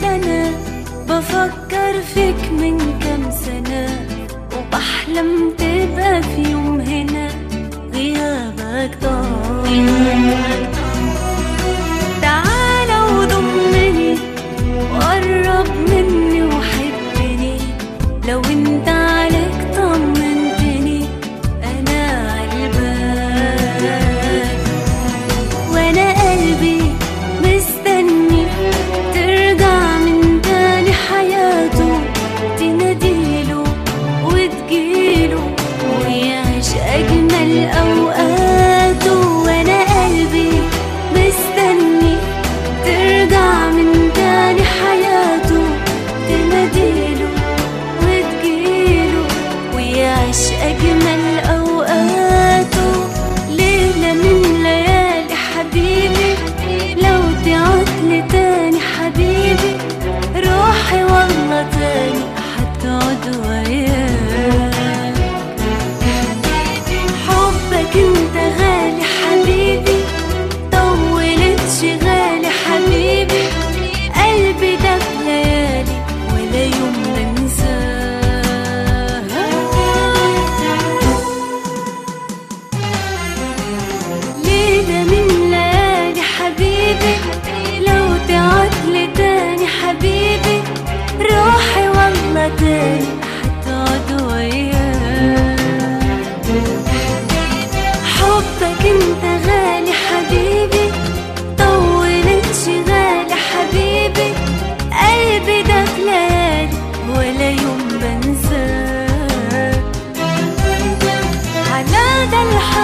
لنا أنا بفكر فيك من كام سنة وبحلم تبقى في يوم هنا غيابك طال. تاني حتى عدوان الحياة